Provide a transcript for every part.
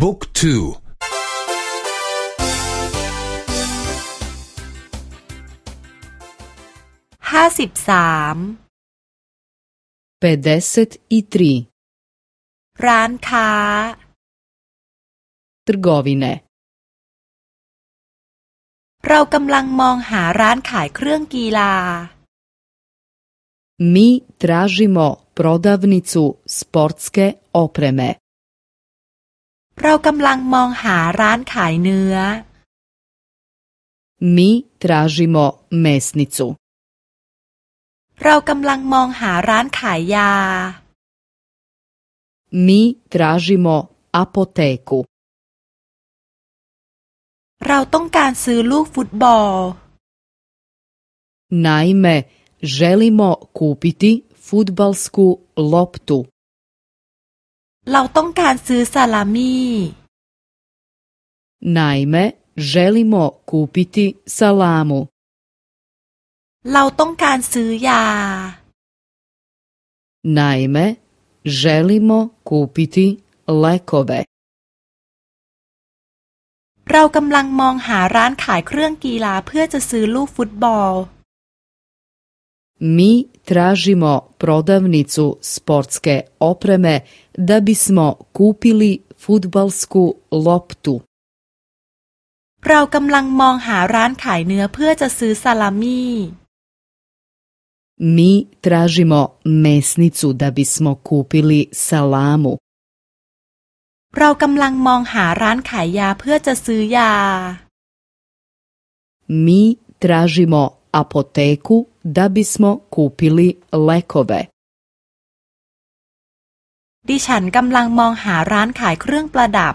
บุ๊กทูห้าสิบสามเปเดสตอีทรีร้านค้า trgovine เรากำลังมองหาร้านขายเครื่องกีฬา Mi tražimo prodavnicu sportske opreme. เรากำลังมองหาร้านขายเนื้อ Mi tražimo mesnicu. เรากำลังมองหาร้านขายยา Mi tražimo apoteku. เราต้องการซื้อลูกฟุตบอล Naime, želimo kupiti futbalsku loptu. เราต้องการซื้อซาลามี่ Naime, želimo kupiti salamu. เราต้องการซื้อยา Naime, želimo kupiti lekove. เรากำลังมองหาร้านขายเครื่องกีฬาเพื่อจะซื้อลูกฟุตบอล Mi tražimo prodavnicu sportske opreme da bismo kupili futbalsku loptu. เรากำลังมองหาร้านขายเนื้อเพื่อจะซื้อซาลามี่ Mi tražimo mesnicu da bismo kupili salamu. เรากำลังมองหาร้านขายยาเพื่อจะซื้อยา Mi tražimo apoteku da bismo kupili lekove. ดิฉันกำลังมองหาร้านขายเครื่องประดับ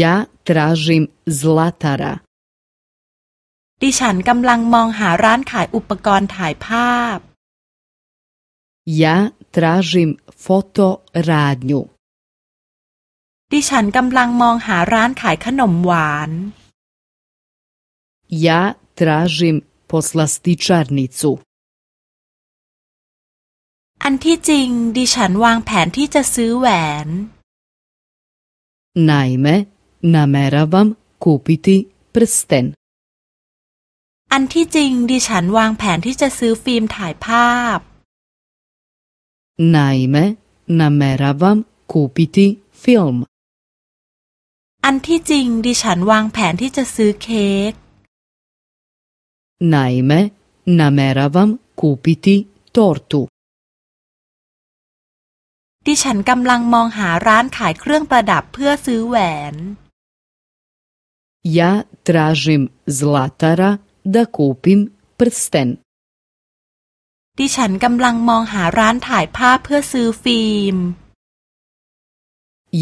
Ja tražim zlatara. ดิฉันกำลังมองหาร้านขายอุปกรณ์ถ่ายภาพ Ja tražim fotoradnju. ดิฉันกำลังมองหาร้านขายขนมหวาน Ja tražim poslastičarnicu. อันที่จริงดิฉันวางแผนที่จะซื้อแหวน Naime, nameravam kupiti prsten. อันที่จริงดิฉันวางแผนที่จะซื้อฟิล์มถ่ายภาพ Naime, nameravam kupiti film. อันที่จริงดิฉันวางแผนที่จะซื้อเค้ก Naime, nameravam kupiti tortu. ดิฉันกำลังมองหาร้านขายเครื่องประดับเพื่อซื้อแหวน Ja tražim zlatara da kupim prsten. ดิฉันกำลังมองหาร้านถ่ายภาพเพื่อซื้อฟิล์ม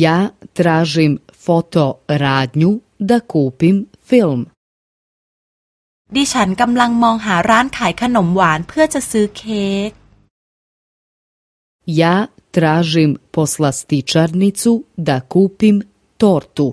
Ja tražim fotoradnju da kupim film. ดิฉันกำลังมองหาร้านขายขนมหวานเพื่อจะซื้อเค้ก Ja tražim poslastičarnicu da kupim tortu.